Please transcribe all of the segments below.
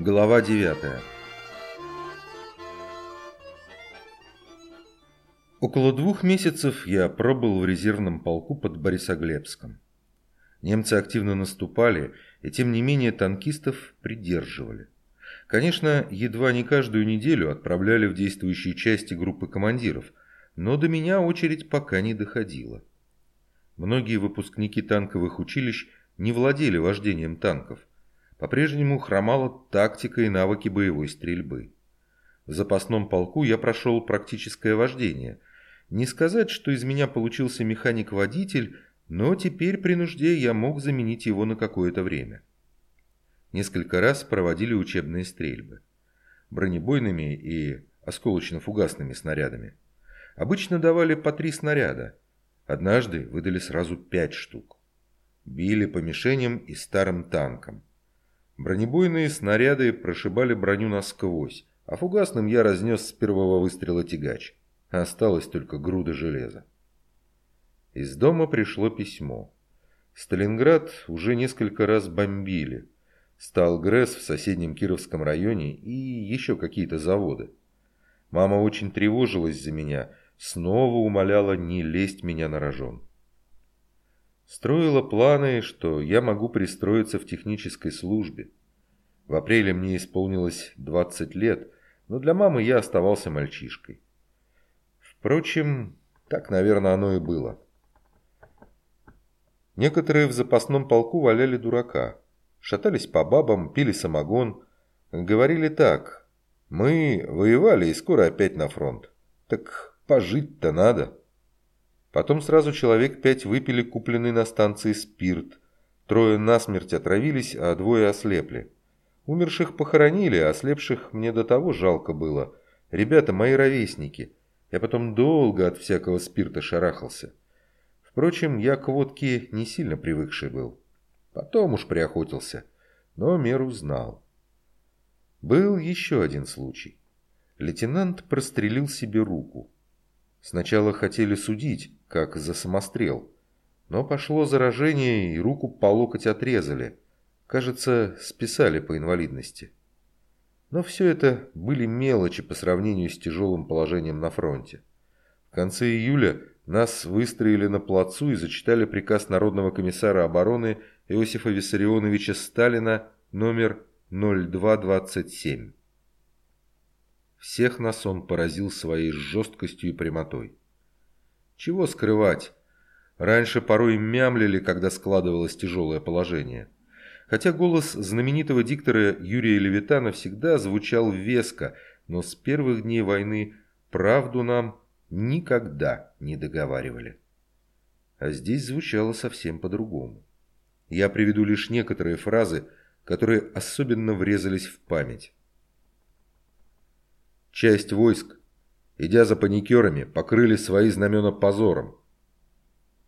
Глава 9 Около двух месяцев я пробыл в резервном полку под Борисоглебском. Немцы активно наступали, и тем не менее танкистов придерживали. Конечно, едва не каждую неделю отправляли в действующие части группы командиров, но до меня очередь пока не доходила. Многие выпускники танковых училищ не владели вождением танков, по-прежнему хромала тактика и навыки боевой стрельбы. В запасном полку я прошел практическое вождение. Не сказать, что из меня получился механик-водитель, но теперь при нужде я мог заменить его на какое-то время. Несколько раз проводили учебные стрельбы. Бронебойными и осколочно-фугасными снарядами. Обычно давали по три снаряда. Однажды выдали сразу пять штук. Били по мишеням и старым танкам. Бронебойные снаряды прошибали броню насквозь, а фугасным я разнес с первого выстрела тягач. Осталось только груда железа. Из дома пришло письмо. Сталинград уже несколько раз бомбили. Стал ГРЭС в соседнем Кировском районе и еще какие-то заводы. Мама очень тревожилась за меня, снова умоляла не лезть меня на рожон. Строила планы, что я могу пристроиться в технической службе. В апреле мне исполнилось 20 лет, но для мамы я оставался мальчишкой. Впрочем, так, наверное, оно и было. Некоторые в запасном полку валяли дурака. Шатались по бабам, пили самогон. Говорили так. Мы воевали и скоро опять на фронт. Так пожить-то надо. Потом сразу человек пять выпили купленный на станции спирт. Трое насмерть отравились, а двое ослепли. Умерших похоронили, а ослепших мне до того жалко было. Ребята мои ровесники. Я потом долго от всякого спирта шарахался. Впрочем, я к водке не сильно привыкший был. Потом уж приохотился, но меру знал. Был еще один случай. Лейтенант прострелил себе руку. Сначала хотели судить, как за самострел. Но пошло заражение, и руку по локоть отрезали. Кажется, списали по инвалидности. Но все это были мелочи по сравнению с тяжелым положением на фронте. В конце июля нас выстроили на плацу и зачитали приказ Народного комиссара обороны Иосифа Виссарионовича Сталина номер 0227. Всех нас он поразил своей жесткостью и прямотой. Чего скрывать? Раньше порой мямлили, когда складывалось тяжелое положение. Хотя голос знаменитого диктора Юрия Левитана всегда звучал веско, но с первых дней войны правду нам никогда не договаривали. А здесь звучало совсем по-другому. Я приведу лишь некоторые фразы, которые особенно врезались в память. Часть войск, идя за паникерами, покрыли свои знамена позором.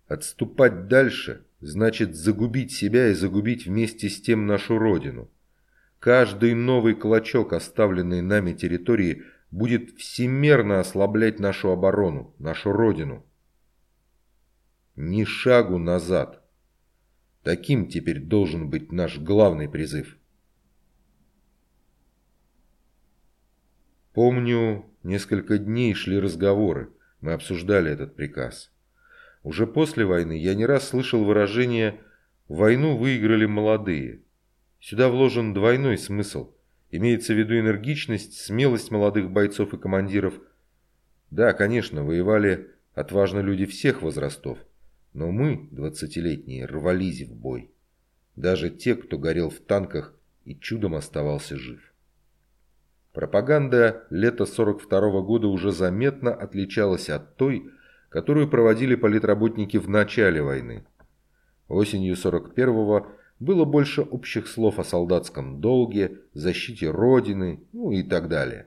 Отступать дальше значит загубить себя и загубить вместе с тем нашу родину. Каждый новый клочок оставленной нами территории будет всемерно ослаблять нашу оборону, нашу родину. Ни шагу назад. Таким теперь должен быть наш главный призыв. Помню, несколько дней шли разговоры, мы обсуждали этот приказ. Уже после войны я не раз слышал выражение «войну выиграли молодые». Сюда вложен двойной смысл. Имеется в виду энергичность, смелость молодых бойцов и командиров. Да, конечно, воевали отважно люди всех возрастов, но мы, двадцатилетние, рвались в бой. Даже те, кто горел в танках и чудом оставался жив. Пропаганда лета 42 -го года уже заметно отличалась от той, которую проводили политработники в начале войны. Осенью 41-го было больше общих слов о солдатском долге, защите Родины, ну и так далее.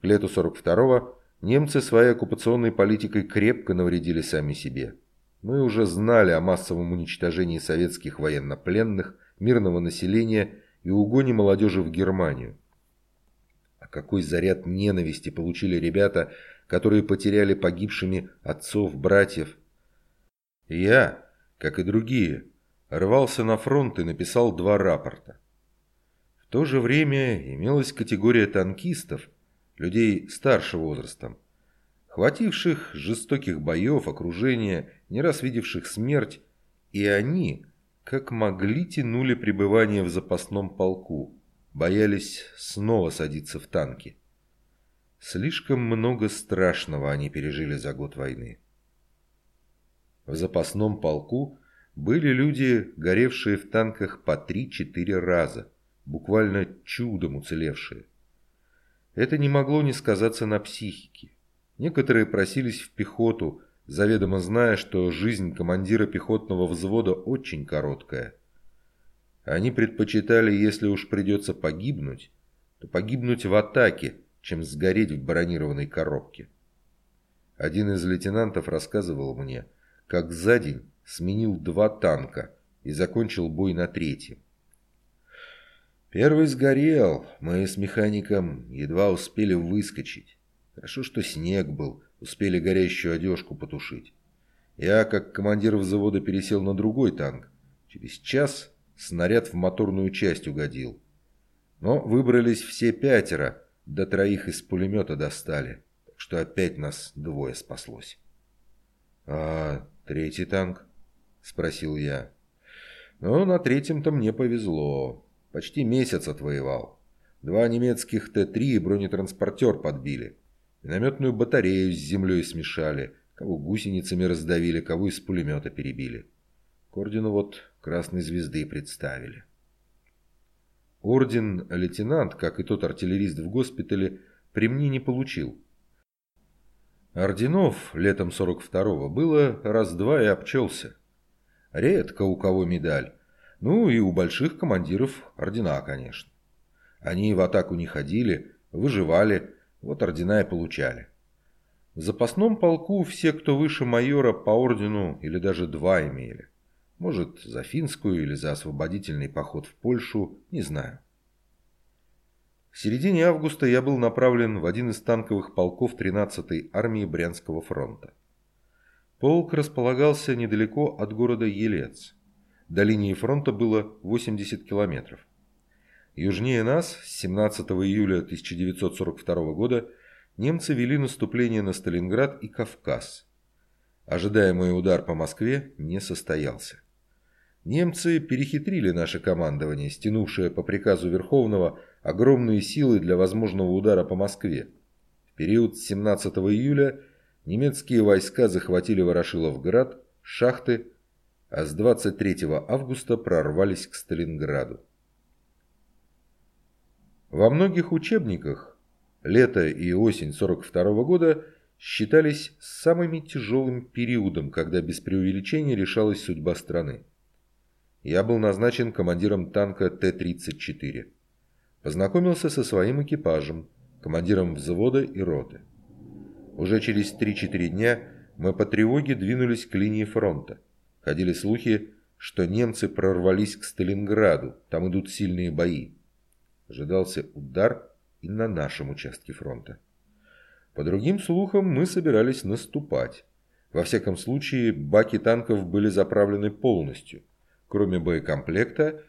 К лету 42-го немцы своей оккупационной политикой крепко навредили сами себе. Мы уже знали о массовом уничтожении советских военнопленных, мирного населения и угоне молодежи в Германию какой заряд ненависти получили ребята, которые потеряли погибшими отцов, братьев. Я, как и другие, рвался на фронт и написал два рапорта. В то же время имелась категория танкистов, людей старшего возрастом, хвативших жестоких боев, окружения, не раз видевших смерть, и они, как могли, тянули пребывание в запасном полку, боялись снова садиться в танки. Слишком много страшного они пережили за год войны. В запасном полку были люди, горевшие в танках по 3-4 раза, буквально чудом уцелевшие. Это не могло не сказаться на психике. Некоторые просились в пехоту, заведомо зная, что жизнь командира пехотного взвода очень короткая. Они предпочитали, если уж придется погибнуть, то погибнуть в атаке, чем сгореть в бронированной коробке. Один из лейтенантов рассказывал мне, как за день сменил два танка и закончил бой на третьем. Первый сгорел, мы с механиком едва успели выскочить. Хорошо, что снег был, успели горящую одежку потушить. Я, как командир взвода, пересел на другой танк. Через час снаряд в моторную часть угодил. Но выбрались все пятеро, до троих из пулемета достали, так что опять нас двое спаслось. «А третий танк?» – спросил я. «Ну, на третьем-то мне повезло. Почти месяц отвоевал. Два немецких Т-3 и бронетранспортер подбили. Минометную батарею с землей смешали, кого гусеницами раздавили, кого из пулемета перебили. К вот Красной Звезды представили. Орден лейтенант, как и тот артиллерист в госпитале, при мне не получил. Орденов летом 42-го было раз-два и обчелся. Редко у кого медаль. Ну и у больших командиров ордена, конечно. Они в атаку не ходили, выживали, вот ордена и получали. В запасном полку все, кто выше майора, по ордену или даже два имели. Может, за финскую или за освободительный поход в Польшу, не знаю. В середине августа я был направлен в один из танковых полков 13-й армии Брянского фронта. Полк располагался недалеко от города Елец. До линии фронта было 80 километров. Южнее нас, с 17 июля 1942 года, немцы вели наступление на Сталинград и Кавказ. Ожидаемый удар по Москве не состоялся. Немцы перехитрили наше командование, стянувшее по приказу Верховного огромные силы для возможного удара по Москве. В период с 17 июля немецкие войска захватили Ворошиловград, шахты, а с 23 августа прорвались к Сталинграду. Во многих учебниках лето и осень 42 -го года считались самыми тяжелым периодом, когда без преувеличения решалась судьба страны. Я был назначен командиром танка Т-34. Познакомился со своим экипажем, командиром взвода и роты. Уже через 3-4 дня мы по тревоге двинулись к линии фронта. Ходили слухи, что немцы прорвались к Сталинграду, там идут сильные бои. Ожидался удар и на нашем участке фронта. По другим слухам, мы собирались наступать. Во всяком случае, баки танков были заправлены полностью. Кроме боекомплекта,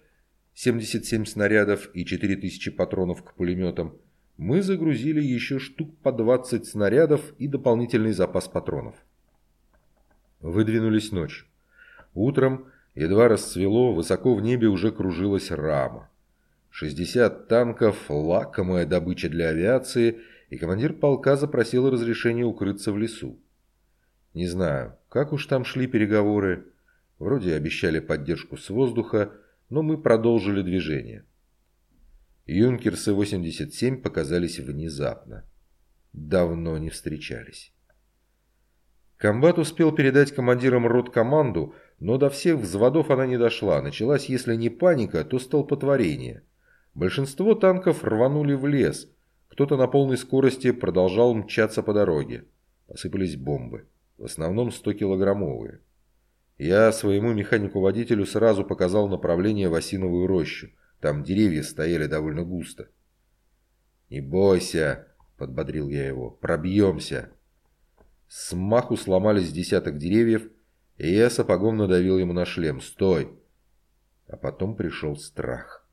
77 снарядов и 4000 патронов к пулеметам, мы загрузили еще штук по 20 снарядов и дополнительный запас патронов. Выдвинулись ночью. Утром, едва расцвело, высоко в небе уже кружилась рама. 60 танков – лакомая добыча для авиации, и командир полка запросил разрешение укрыться в лесу. Не знаю, как уж там шли переговоры. Вроде обещали поддержку с воздуха, но мы продолжили движение. Юнкерсы-87 показались внезапно. Давно не встречались. Комбат успел передать командирам рот команду, но до всех взводов она не дошла. Началась, если не паника, то столпотворение – Большинство танков рванули в лес. Кто-то на полной скорости продолжал мчаться по дороге. Посыпались бомбы. В основном 100-килограммовые. Я своему механику-водителю сразу показал направление в осиновую рощу. Там деревья стояли довольно густо. «Не бойся», — подбодрил я его, — «пробьемся». С маху сломались десяток деревьев, и я сапогом надавил ему на шлем. «Стой!» А потом пришел страх.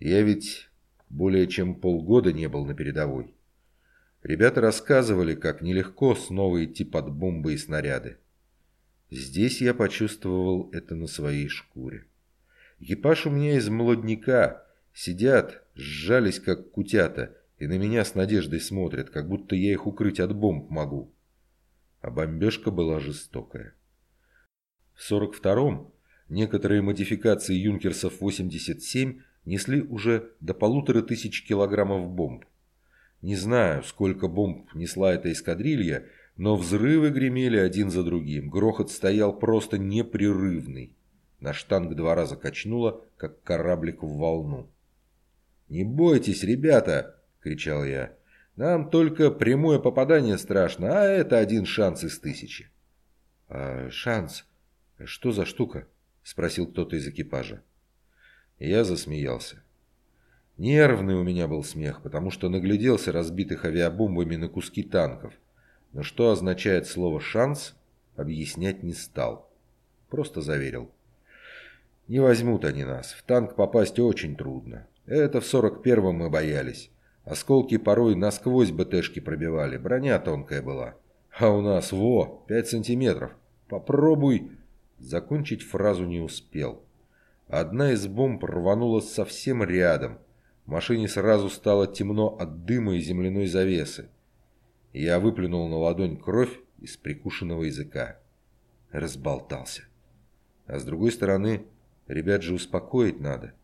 Я ведь более чем полгода не был на передовой. Ребята рассказывали, как нелегко снова идти под бомбы и снаряды. Здесь я почувствовал это на своей шкуре. Экипаж у меня из молодняка. Сидят, сжались как кутята, и на меня с надеждой смотрят, как будто я их укрыть от бомб могу. А бомбежка была жестокая. В 42-м некоторые модификации «Юнкерсов-87» несли уже до полутора тысяч килограммов бомб. Не знаю, сколько бомб несла эта эскадрилья, но взрывы гремели один за другим. Грохот стоял просто непрерывный. Наш танк два раза качнуло, как кораблик в волну. «Не бойтесь, ребята!» — кричал я. «Нам только прямое попадание страшно, а это один шанс из тысячи». «А шанс? Что за штука?» — спросил кто-то из экипажа. Я засмеялся. Нервный у меня был смех, потому что нагляделся разбитых авиабомбами на куски танков. Но что означает слово «шанс», объяснять не стал. Просто заверил. Не возьмут они нас. В танк попасть очень трудно. Это в 41-м мы боялись. Осколки порой насквозь БТшки пробивали. Броня тонкая была. А у нас, во, 5 сантиметров. Попробуй. Закончить фразу не успел. Одна из бомб рванула совсем рядом. В машине сразу стало темно от дыма и земляной завесы. Я выплюнул на ладонь кровь из прикушенного языка. Разболтался. А с другой стороны, ребят же успокоить надо.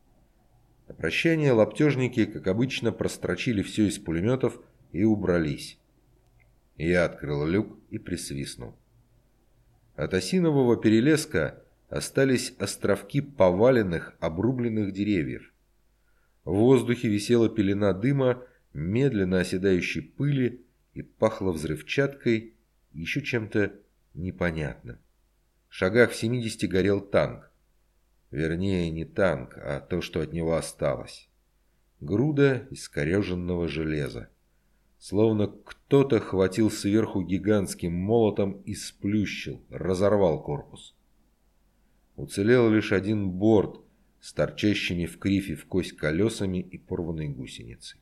На прощание лаптежники, как обычно, прострочили все из пулеметов и убрались. Я открыл люк и присвистнул. От осинового перелеска остались островки поваленных, обрубленных деревьев. В воздухе висела пелена дыма, медленно оседающей пыли и пахло взрывчаткой еще чем-то непонятным. В шагах в 70 горел танк. Вернее, не танк, а то, что от него осталось. Груда искореженного железа. Словно кто-то хватил сверху гигантским молотом и сплющил, разорвал корпус. Уцелел лишь один борт с торчащими в крифе в кость колесами и порванной гусеницей.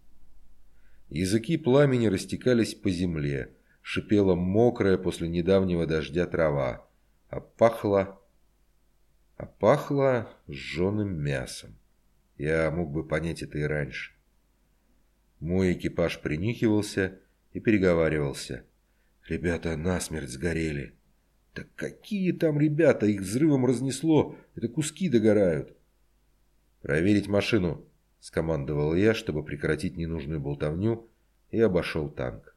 Языки пламени растекались по земле, шипела мокрая после недавнего дождя трава, а пахло... а пахло сжженным мясом. Я мог бы понять это и раньше. Мой экипаж принюхивался и переговаривался. «Ребята насмерть сгорели». «Так какие там ребята? Их взрывом разнесло. Это куски догорают». «Проверить машину», — скомандовал я, чтобы прекратить ненужную болтовню, и обошел танк.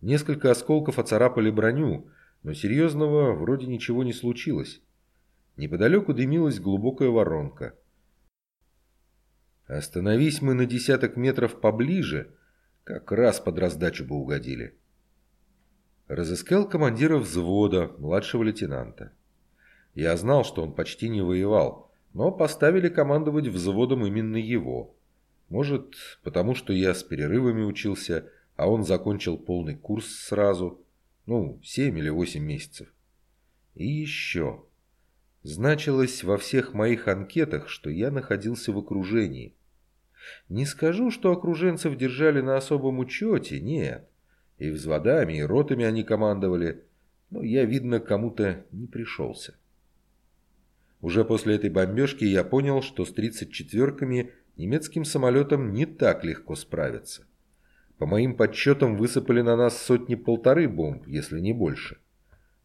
Несколько осколков оцарапали броню, но серьезного вроде ничего не случилось. Неподалеку дымилась глубокая воронка. Остановись мы на десяток метров поближе, как раз под раздачу бы угодили. Разыскал командира взвода, младшего лейтенанта. Я знал, что он почти не воевал, но поставили командовать взводом именно его. Может, потому что я с перерывами учился, а он закончил полный курс сразу. Ну, семь или восемь месяцев. И еще. Значилось во всех моих анкетах, что я находился в окружении. Не скажу, что окруженцев держали на особом учете, нет. И взводами, и ротами они командовали, но я, видно, кому-то не пришелся. Уже после этой бомбежки я понял, что с 34-ками немецким самолетам не так легко справиться. По моим подсчетам высыпали на нас сотни-полторы бомб, если не больше.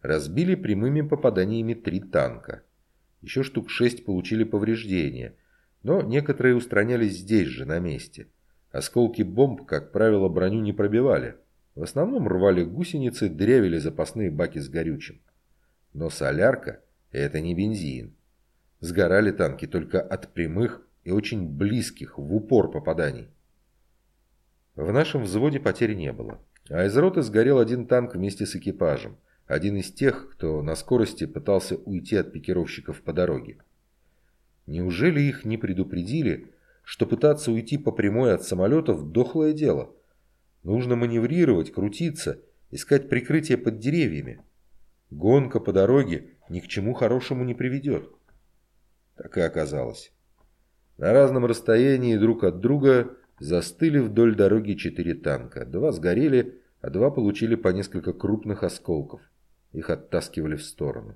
Разбили прямыми попаданиями три танка. Еще штук шесть получили повреждения, но некоторые устранялись здесь же, на месте. Осколки бомб, как правило, броню не пробивали. В основном рвали гусеницы, дрявили запасные баки с горючим. Но солярка – это не бензин. Сгорали танки только от прямых и очень близких в упор попаданий. В нашем взводе потерь не было. А из роты сгорел один танк вместе с экипажем. Один из тех, кто на скорости пытался уйти от пикировщиков по дороге. Неужели их не предупредили, что пытаться уйти по прямой от самолетов – дохлое дело – Нужно маневрировать, крутиться, искать прикрытие под деревьями. Гонка по дороге ни к чему хорошему не приведет. Так и оказалось. На разном расстоянии друг от друга застыли вдоль дороги четыре танка. Два сгорели, а два получили по несколько крупных осколков. Их оттаскивали в сторону.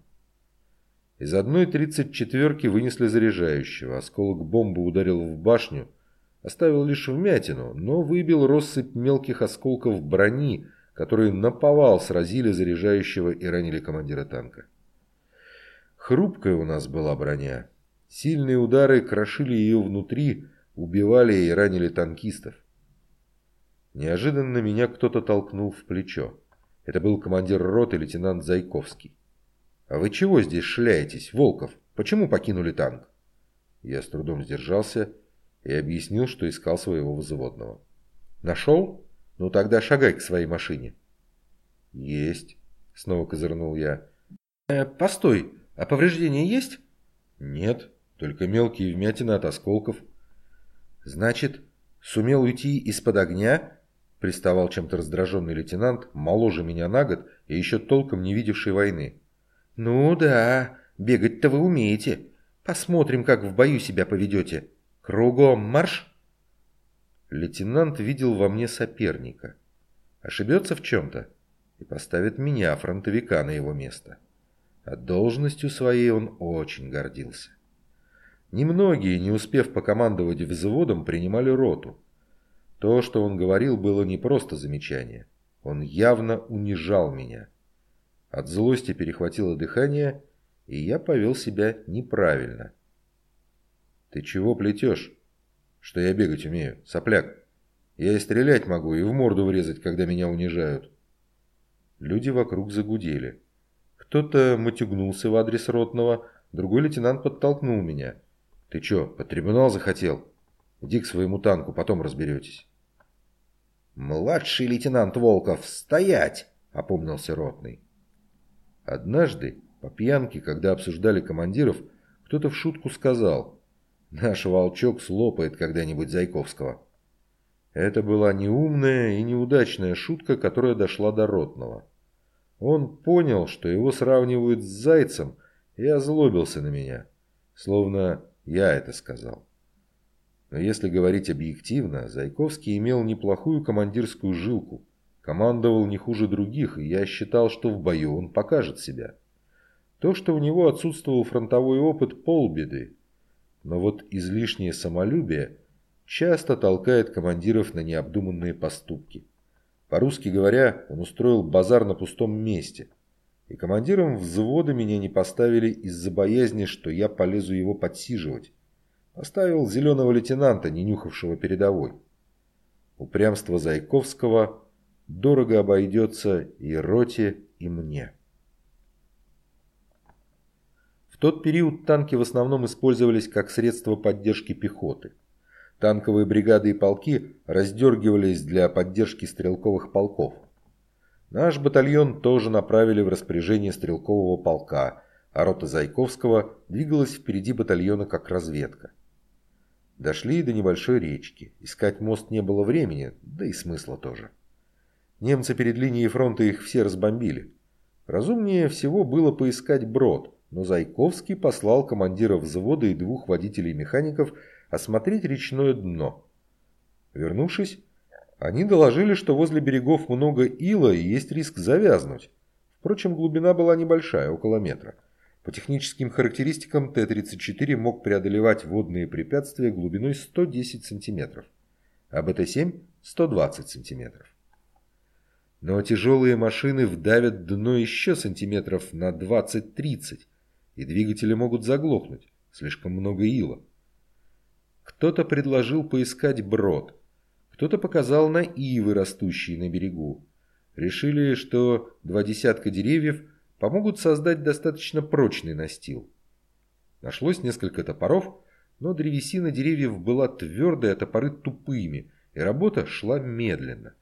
Из одной тридцать четверки вынесли заряжающего. Осколок бомбы ударил в башню, оставил лишь вмятину, но выбил россыпь мелких осколков брони, которые наповал сразили заряжающего и ранили командира танка. Хрупкая у нас была броня. Сильные удары крошили ее внутри, убивали и ранили танкистов. Неожиданно меня кто-то толкнул в плечо. Это был командир роты лейтенант Зайковский. «А вы чего здесь шляетесь, Волков? Почему покинули танк?» Я с трудом сдержался и объяснил, что искал своего взводного. «Нашел? Ну тогда шагай к своей машине». «Есть», — снова козырнул я. «Э, «Постой, а повреждения есть?» «Нет, только мелкие вмятины от осколков». «Значит, сумел уйти из-под огня?» Приставал чем-то раздраженный лейтенант, моложе меня на год и еще толком не видевший войны. «Ну да, бегать-то вы умеете. Посмотрим, как в бою себя поведете. Кругом марш!» Лейтенант видел во мне соперника. Ошибется в чем-то и поставит меня, фронтовика, на его место. А должностью своей он очень гордился. Немногие, не успев покомандовать взводом, принимали роту. То, что он говорил, было не просто замечание. Он явно унижал меня. От злости перехватило дыхание, и я повел себя неправильно. «Ты чего плетешь? Что я бегать умею, сопляк? Я и стрелять могу, и в морду врезать, когда меня унижают». Люди вокруг загудели. Кто-то матюгнулся в адрес ротного, другой лейтенант подтолкнул меня. «Ты чё, под трибунал захотел? Иди к своему танку, потом разберетесь». «Младший лейтенант Волков, стоять!» — опомнился ротный. Однажды, по пьянке, когда обсуждали командиров, кто-то в шутку сказал «Наш волчок слопает когда-нибудь Зайковского». Это была неумная и неудачная шутка, которая дошла до ротного. Он понял, что его сравнивают с зайцем, и озлобился на меня, словно я это сказал. Но если говорить объективно, Зайковский имел неплохую командирскую жилку, командовал не хуже других, и я считал, что в бою он покажет себя. То, что у него отсутствовал фронтовой опыт, полбеды. Но вот излишнее самолюбие часто толкает командиров на необдуманные поступки. По-русски говоря, он устроил базар на пустом месте. И командиром взвода меня не поставили из-за боязни, что я полезу его подсиживать. Поставил зеленого лейтенанта, не нюхавшего передовой. Упрямство Зайковского дорого обойдется и роте, и мне. В тот период танки в основном использовались как средство поддержки пехоты. Танковые бригады и полки раздергивались для поддержки стрелковых полков. Наш батальон тоже направили в распоряжение стрелкового полка, а рота Зайковского двигалась впереди батальона как разведка. Дошли до небольшой речки. Искать мост не было времени, да и смысла тоже. Немцы перед линией фронта их все разбомбили. Разумнее всего было поискать брод, но Зайковский послал командира взвода и двух водителей-механиков осмотреть речное дно. Вернувшись, они доложили, что возле берегов много ила и есть риск завязнуть. Впрочем, глубина была небольшая, около метра. По техническим характеристикам Т-34 мог преодолевать водные препятствия глубиной 110 см, а БТ-7 – 120 см. Но тяжелые машины вдавят дно еще сантиметров на 20-30, и двигатели могут заглохнуть, слишком много ила. Кто-то предложил поискать брод, кто-то показал на ивы, растущие на берегу. Решили, что два десятка деревьев – помогут создать достаточно прочный настил. Нашлось несколько топоров, но древесина деревьев была твердой, а топоры тупыми, и работа шла медленно.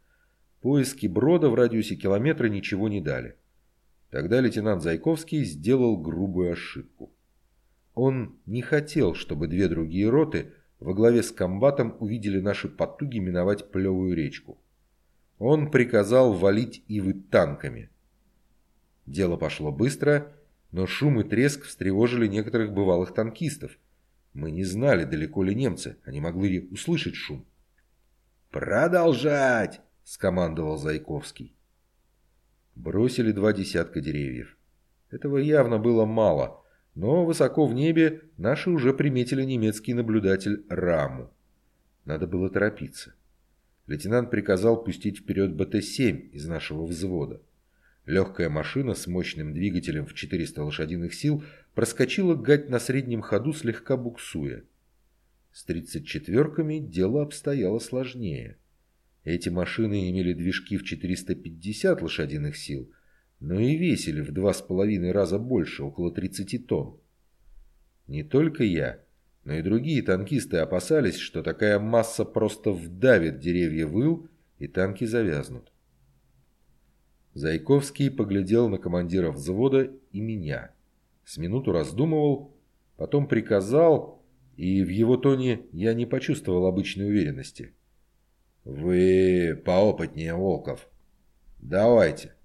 Поиски брода в радиусе километра ничего не дали. Тогда лейтенант Зайковский сделал грубую ошибку. Он не хотел, чтобы две другие роты во главе с комбатом увидели наши потуги миновать плевую речку. Он приказал валить ивы танками. Дело пошло быстро, но шум и треск встревожили некоторых бывалых танкистов. Мы не знали, далеко ли немцы, они могли услышать шум. «Продолжать!» — скомандовал Зайковский. Бросили два десятка деревьев. Этого явно было мало, но высоко в небе наши уже приметили немецкий наблюдатель Раму. Надо было торопиться. Лейтенант приказал пустить вперед БТ-7 из нашего взвода. Легкая машина с мощным двигателем в 400 лошадиных сил проскочила гать на среднем ходу, слегка буксуя. С 34-ками дело обстояло сложнее. Эти машины имели движки в 450 лошадиных сил, но и весили в два с половиной раза больше, около 30 тонн. Не только я, но и другие танкисты опасались, что такая масса просто вдавит деревья в ил, и танки завязнут. Зайковский поглядел на командира взвода и меня. С минуту раздумывал, потом приказал, и в его тоне я не почувствовал обычной уверенности. «Вы поопытнее Волков. Давайте».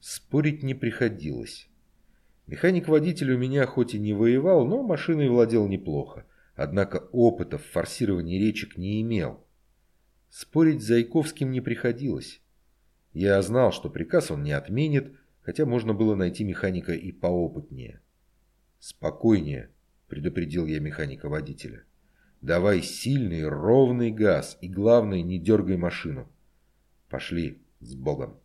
Спорить не приходилось. Механик-водитель у меня хоть и не воевал, но машиной владел неплохо. Однако опыта в форсировании речек не имел. Спорить с Зайковским не приходилось. Я знал, что приказ он не отменит, хотя можно было найти механика и поопытнее. «Спокойнее», — предупредил я механика-водителя. «Давай сильный, ровный газ и, главное, не дергай машину. Пошли с Богом».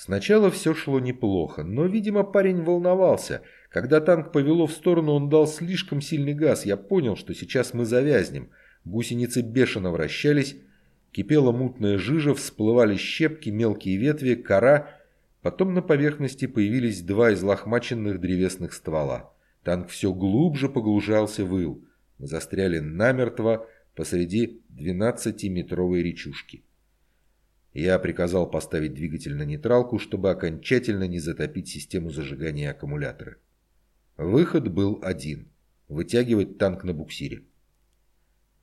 Сначала все шло неплохо, но, видимо, парень волновался. Когда танк повело в сторону, он дал слишком сильный газ. Я понял, что сейчас мы завязнем. Гусеницы бешено вращались, Кипела мутная жижа, всплывали щепки, мелкие ветви, кора. Потом на поверхности появились два излохмаченных древесных ствола. Танк все глубже погружался в ил. Мы застряли намертво посреди 12-метровой речушки. Я приказал поставить двигатель на нейтралку, чтобы окончательно не затопить систему зажигания аккумулятора. Выход был один – вытягивать танк на буксире.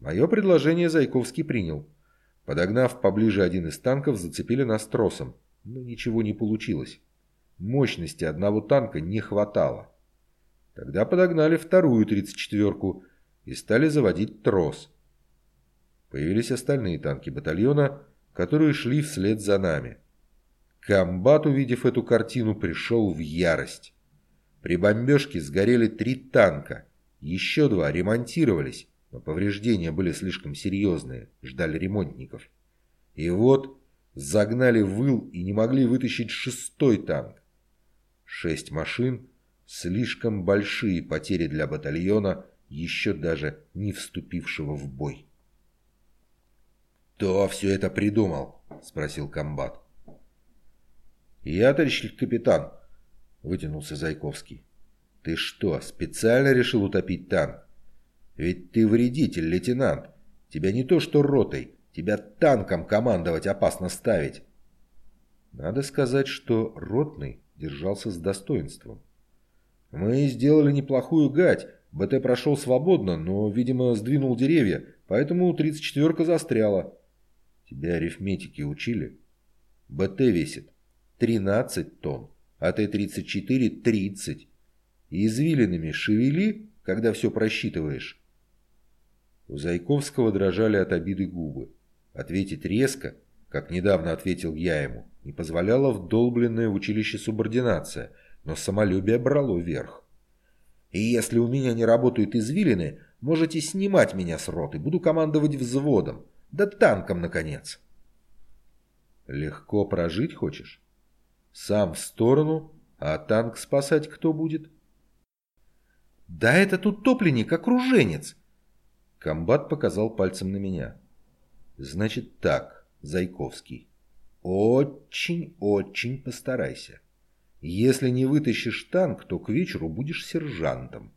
Мое предложение Зайковский принял. Подогнав поближе один из танков, зацепили нас тросом, но ничего не получилось. Мощности одного танка не хватало. Тогда подогнали вторую 34-ку и стали заводить трос. Появились остальные танки батальона, которые шли вслед за нами. Комбат, увидев эту картину, пришел в ярость. При бомбежке сгорели три танка, еще два ремонтировались, но повреждения были слишком серьезные, ждали ремонтников. И вот загнали выл и не могли вытащить шестой танк. Шесть машин, слишком большие потери для батальона, еще даже не вступившего в бой. «Кто все это придумал?» – спросил комбат. «Я, товарищ капитан», – вытянулся Зайковский. «Ты что, специально решил утопить танк? Ведь ты вредитель, лейтенант. Тебя не то что ротой, тебя танком командовать опасно ставить. Надо сказать, что ротный держался с достоинством. Мы сделали неплохую гать, БТ прошел свободно, но, видимо, сдвинул деревья, поэтому 34-ка застряла. Тебя арифметики учили? БТ весит 13 тонн, а Т-34 – 30. И извилинами шевели, когда все просчитываешь. У Зайковского дрожали от обиды губы. Ответить резко, как недавно ответил я ему, не позволяла вдолбленная в училище субординация, но самолюбие брало верх. «И если у меня не работают извилины, можете снимать меня с роты, буду командовать взводом, да танком, наконец». «Легко прожить хочешь? Сам в сторону, а танк спасать кто будет?» «Да этот утопленник окруженец!» Комбат показал пальцем на меня. «Значит так, Зайковский, очень-очень постарайся. Если не вытащишь танк, то к вечеру будешь сержантом.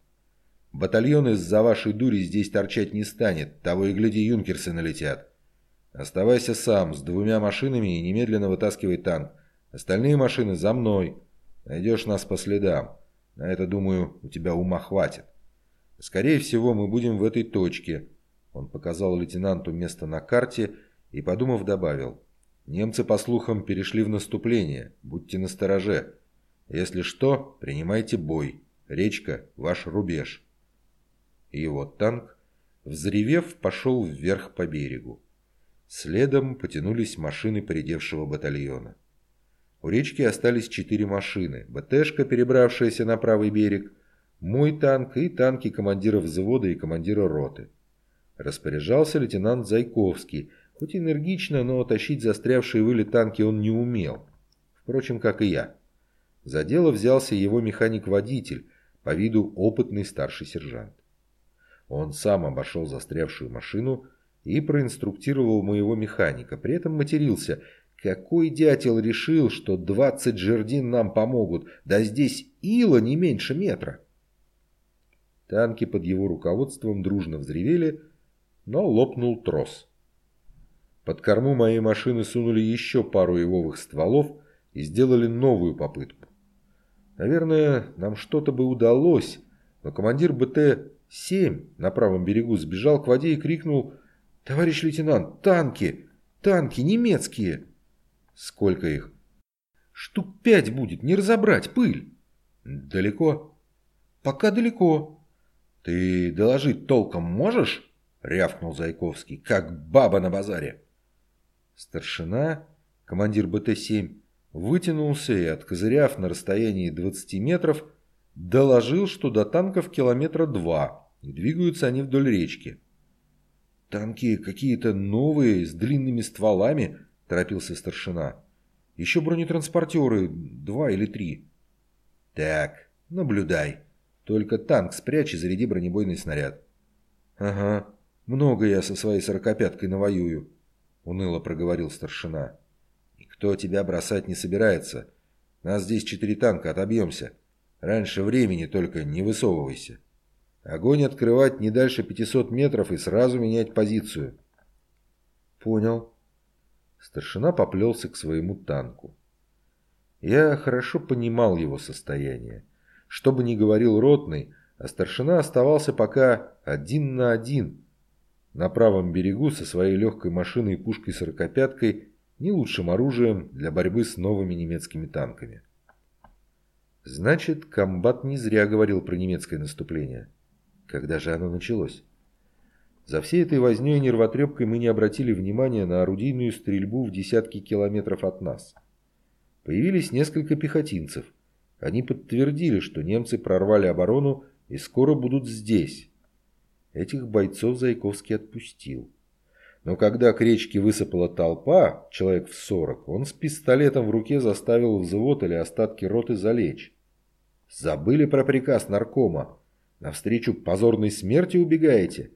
Батальон из-за вашей дури здесь торчать не станет, того и гляди юнкерсы налетят. Оставайся сам с двумя машинами и немедленно вытаскивай танк. Остальные машины за мной. Найдешь нас по следам. На это, думаю, у тебя ума хватит. Скорее всего, мы будем в этой точке. Он показал лейтенанту место на карте и, подумав, добавил. Немцы, по слухам, перешли в наступление. Будьте настороже. Если что, принимайте бой. Речка – ваш рубеж. Его танк, взревев, пошел вверх по берегу. Следом потянулись машины поредевшего батальона. У речки остались четыре машины. БТшка, перебравшаяся на правый берег, мой танк и танки командира взвода и командира роты. Распоряжался лейтенант Зайковский, хоть энергично, но тащить застрявшие выли танки он не умел. Впрочем, как и я. За дело взялся его механик-водитель, по виду опытный старший сержант. Он сам обошел застрявшую машину и проинструктировал моего механика, при этом матерился. Какой дятел решил, что 20 жердин нам помогут? Да здесь ила не меньше метра. Танки под его руководством дружно взревели, но лопнул трос. Под корму моей машины сунули еще пару ивовых стволов и сделали новую попытку. Наверное, нам что-то бы удалось, но командир БТ-7 на правом берегу сбежал к воде и крикнул «Товарищ лейтенант, танки! Танки немецкие!» «Сколько их?» «Штук пять будет, не разобрать, пыль!» «Далеко?» «Пока далеко». «Ты доложить толком можешь?» — рявкнул Зайковский, как баба на базаре. Старшина, командир БТ-7, вытянулся и, откозыряв на расстоянии 20 метров, доложил, что до танков километра два, и двигаются они вдоль речки. «Танки какие-то новые, с длинными стволами», – торопился старшина. «Еще бронетранспортеры, два или три». «Так, наблюдай. Только танк спрячь и заряди бронебойный снаряд». «Ага, много я со своей сорокопяткой навоюю», – уныло проговорил старшина. «Никто тебя бросать не собирается. Нас здесь четыре танка, отобьемся. Раньше времени только не высовывайся». Огонь открывать не дальше 500 метров и сразу менять позицию. Понял. Старшина поплелся к своему танку. Я хорошо понимал его состояние. Что бы ни говорил ротный, а старшина оставался пока один на один. На правом берегу со своей легкой машиной и пушкой-сорокопяткой не лучшим оружием для борьбы с новыми немецкими танками. Значит, комбат не зря говорил про немецкое наступление. Когда же оно началось? За всей этой вознёй и нервотрепкой мы не обратили внимания на орудийную стрельбу в десятки километров от нас. Появились несколько пехотинцев. Они подтвердили, что немцы прорвали оборону и скоро будут здесь. Этих бойцов Зайковский отпустил. Но когда к речке высыпала толпа, человек в сорок, он с пистолетом в руке заставил взвод или остатки роты залечь. Забыли про приказ наркома. Навстречу позорной смерти убегаете?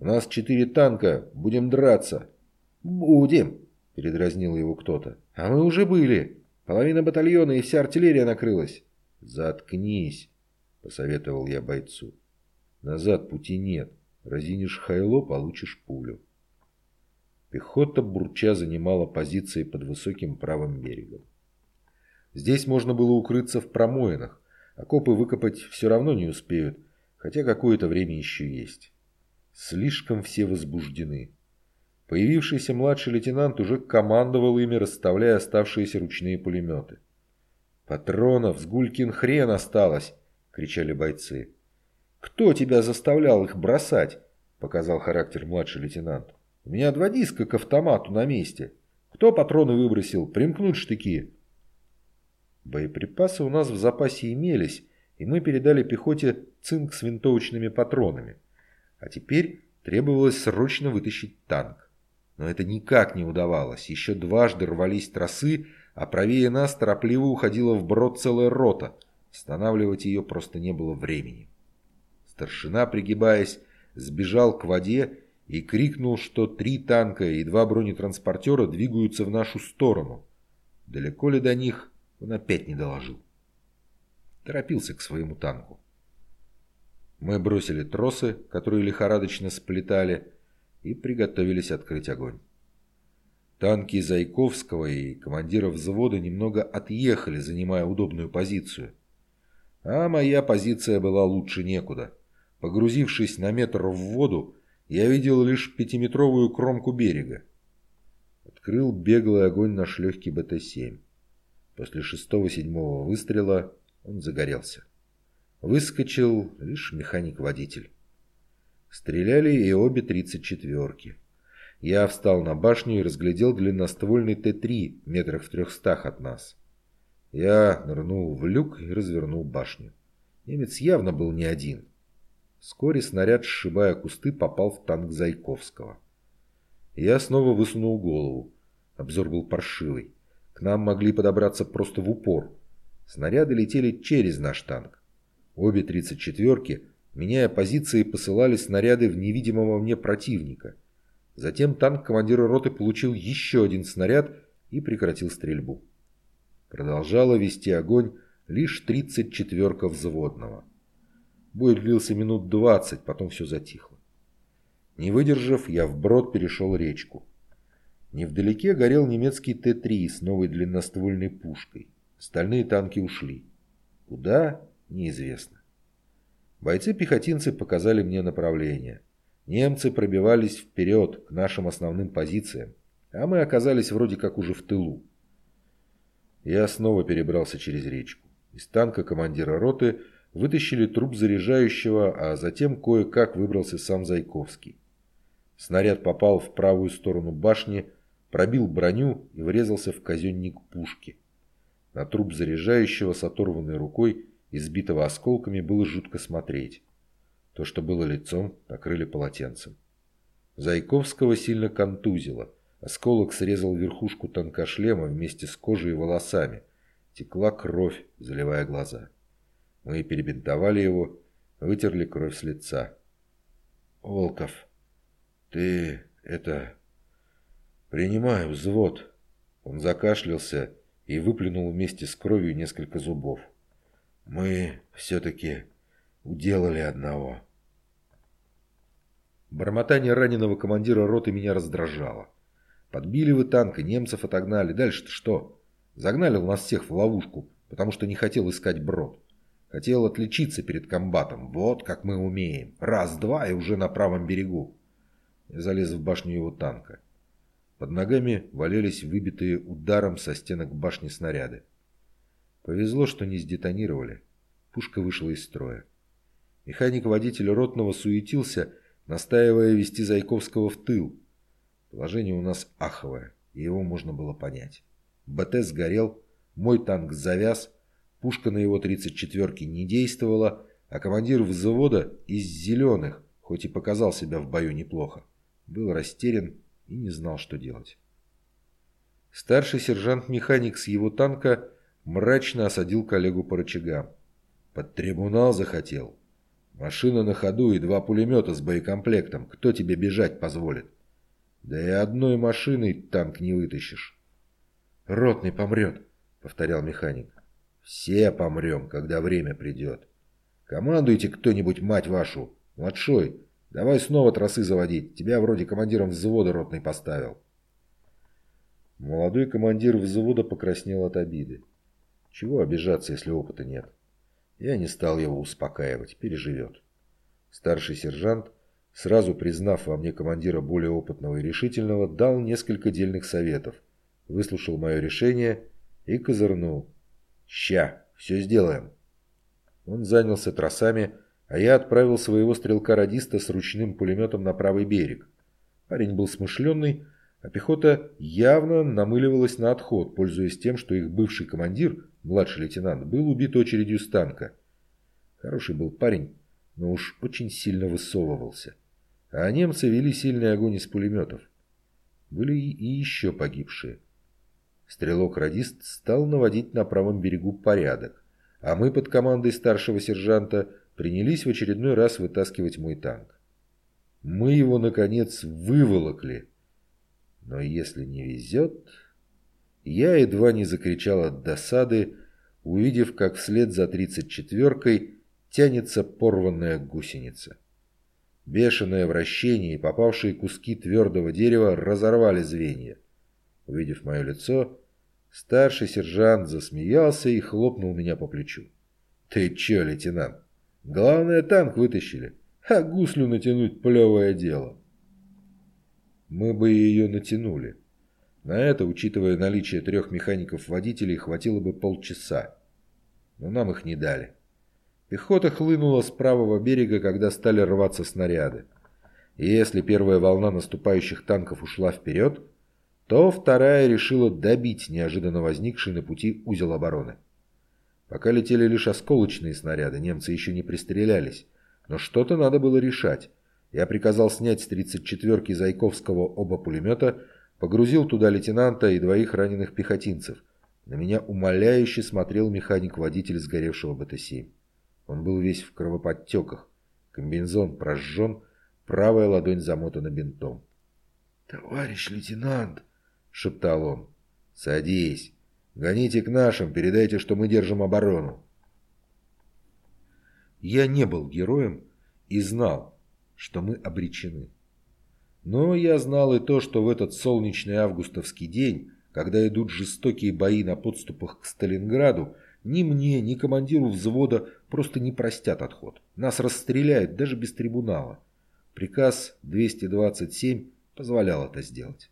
У нас четыре танка, будем драться. Будем, передразнил его кто-то. А мы уже были. Половина батальона и вся артиллерия накрылась. Заткнись, посоветовал я бойцу. Назад пути нет. Разинишь хайло, получишь пулю. Пехота бурча занимала позиции под высоким правым берегом. Здесь можно было укрыться в промоинах. Окопы выкопать все равно не успеют, хотя какое-то время еще есть. Слишком все возбуждены. Появившийся младший лейтенант уже командовал ими, расставляя оставшиеся ручные пулеметы. «Патронов с гулькин хрен осталось!» — кричали бойцы. «Кто тебя заставлял их бросать?» — показал характер младший лейтенант. «У меня два диска к автомату на месте. Кто патроны выбросил? Примкнуть штыки!» Боеприпасы у нас в запасе имелись, и мы передали пехоте цинк с винтовочными патронами. А теперь требовалось срочно вытащить танк. Но это никак не удавалось. Еще дважды рвались тросы, а правее нас торопливо уходила вброд целая рота. Останавливать ее просто не было времени. Старшина, пригибаясь, сбежал к воде и крикнул, что три танка и два бронетранспортера двигаются в нашу сторону. Далеко ли до них, он опять не доложил торопился к своему танку. Мы бросили тросы, которые лихорадочно сплетали, и приготовились открыть огонь. Танки Зайковского и командира взвода немного отъехали, занимая удобную позицию. А моя позиция была лучше некуда. Погрузившись на метр в воду, я видел лишь пятиметровую кромку берега. Открыл беглый огонь наш легкий БТ-7. После шестого-седьмого выстрела он загорелся. Выскочил лишь механик-водитель. Стреляли и обе тридцать четверки. Я встал на башню и разглядел длинноствольный Т-3 метрах в трехстах от нас. Я нырнул в люк и развернул башню. Немец явно был не один. Вскоре снаряд, сшибая кусты, попал в танк Зайковского. Я снова высунул голову. Обзор был паршивый. К нам могли подобраться просто в упор. Снаряды летели через наш танк. Обе тридцать четверки Меняя позиции, посылали снаряды в невидимого мне противника. Затем танк командира роты получил еще один снаряд и прекратил стрельбу. Продолжала вести огонь лишь 34-ка взводного. Бой длился минут 20, потом все затихло. Не выдержав, я вброд перешел речку. Невдалеке горел немецкий Т-3 с новой длинноствольной пушкой. Остальные танки ушли. Куда? Неизвестно. Бойцы-пехотинцы показали мне направление. Немцы пробивались вперед к нашим основным позициям, а мы оказались вроде как уже в тылу. Я снова перебрался через речку. Из танка командира роты вытащили труп заряжающего, а затем кое-как выбрался сам Зайковский. Снаряд попал в правую сторону башни, пробил броню и врезался в казенник пушки. На труп заряжающего с оторванной рукой избитого осколками, было жутко смотреть. То, что было лицом, накрыли полотенцем. Зайковского сильно контузило. Осколок срезал верхушку тонка шлема вместе с кожей и волосами. Текла кровь, заливая глаза. Мы перебинтовали его, вытерли кровь с лица. «Волков, ты это... принимаю взвод». Он закашлялся и выплюнул вместе с кровью несколько зубов. Мы все-таки уделали одного. Бормотание раненого командира роты меня раздражало. Подбили вы танка, немцев отогнали. Дальше-то что? Загнали нас всех в ловушку, потому что не хотел искать брод. Хотел отличиться перед комбатом. Вот как мы умеем. Раз-два и уже на правом берегу. Я залез в башню его танка. Под ногами валялись выбитые ударом со стенок башни снаряды. Повезло, что не сдетонировали. Пушка вышла из строя. Механик-водитель ротного суетился, настаивая вести Зайковского в тыл. Положение у нас аховое, и его можно было понять. БТ сгорел, мой танк завяз, пушка на его 34-ке не действовала, а командир взвода из зеленых, хоть и показал себя в бою неплохо, был растерян и не знал, что делать. Старший сержант-механик с его танка мрачно осадил коллегу по рычагам. Под трибунал захотел. Машина на ходу и два пулемета с боекомплектом. Кто тебе бежать позволит? Да и одной машиной танк не вытащишь. Ротный помрет, повторял механик. Все помрем, когда время придет. Командуйте кто-нибудь, мать вашу. Младшой, давай снова тросы заводить. Тебя вроде командиром взвода ротный поставил. Молодой командир взвода покраснел от обиды. Чего обижаться, если опыта нет? Я не стал его успокаивать, переживет. Старший сержант, сразу признав во мне командира более опытного и решительного, дал несколько дельных советов, выслушал мое решение и козырнул. «Ща, все сделаем». Он занялся тросами, а я отправил своего стрелка-радиста с ручным пулеметом на правый берег. Парень был смышленный, а пехота явно намыливалась на отход, пользуясь тем, что их бывший командир, младший лейтенант, был убит очередью с танка. Хороший был парень, но уж очень сильно высовывался. А немцы вели сильный огонь из пулеметов. Были и еще погибшие. Стрелок-радист стал наводить на правом берегу порядок, а мы под командой старшего сержанта принялись в очередной раз вытаскивать мой танк. Мы его, наконец, выволокли, но если не везет... Я едва не закричал от досады, увидев, как вслед за тридцать четверкой тянется порванная гусеница. Бешеное вращение и попавшие куски твердого дерева разорвали звенья. Увидев мое лицо, старший сержант засмеялся и хлопнул меня по плечу. «Ты че, лейтенант? Главное, танк вытащили, а гуслю натянуть плевое дело» мы бы ее натянули. На это, учитывая наличие трех механиков-водителей, хватило бы полчаса. Но нам их не дали. Пехота хлынула с правого берега, когда стали рваться снаряды. И если первая волна наступающих танков ушла вперед, то вторая решила добить неожиданно возникший на пути узел обороны. Пока летели лишь осколочные снаряды, немцы еще не пристрелялись, но что-то надо было решать. Я приказал снять с 34-ки Зайковского оба пулемета, погрузил туда лейтенанта и двоих раненых пехотинцев. На меня умоляюще смотрел механик-водитель сгоревшего БТ-7. Он был весь в кровоподтеках. Комбинезон прожжен, правая ладонь замотана бинтом. «Товарищ лейтенант!» — шептал он. «Садись. Гоните к нашим, передайте, что мы держим оборону». Я не был героем и знал, что мы обречены. Но я знал и то, что в этот солнечный августовский день, когда идут жестокие бои на подступах к Сталинграду, ни мне, ни командиру взвода просто не простят отход. Нас расстреляют даже без трибунала. Приказ 227 позволял это сделать.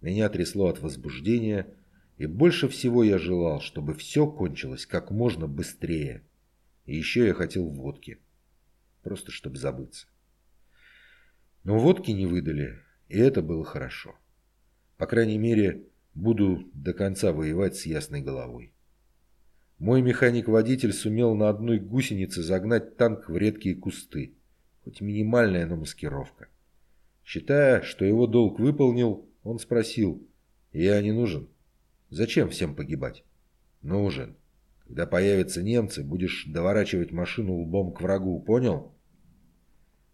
Меня трясло от возбуждения, и больше всего я желал, чтобы все кончилось как можно быстрее. И еще я хотел водки. Просто чтобы забыться. Но водки не выдали, и это было хорошо. По крайней мере, буду до конца воевать с ясной головой. Мой механик-водитель сумел на одной гусенице загнать танк в редкие кусты. Хоть минимальная, но маскировка. Считая, что его долг выполнил, он спросил, «Я не нужен? Зачем всем погибать?» «Нужен. Когда появятся немцы, будешь доворачивать машину лбом к врагу, понял?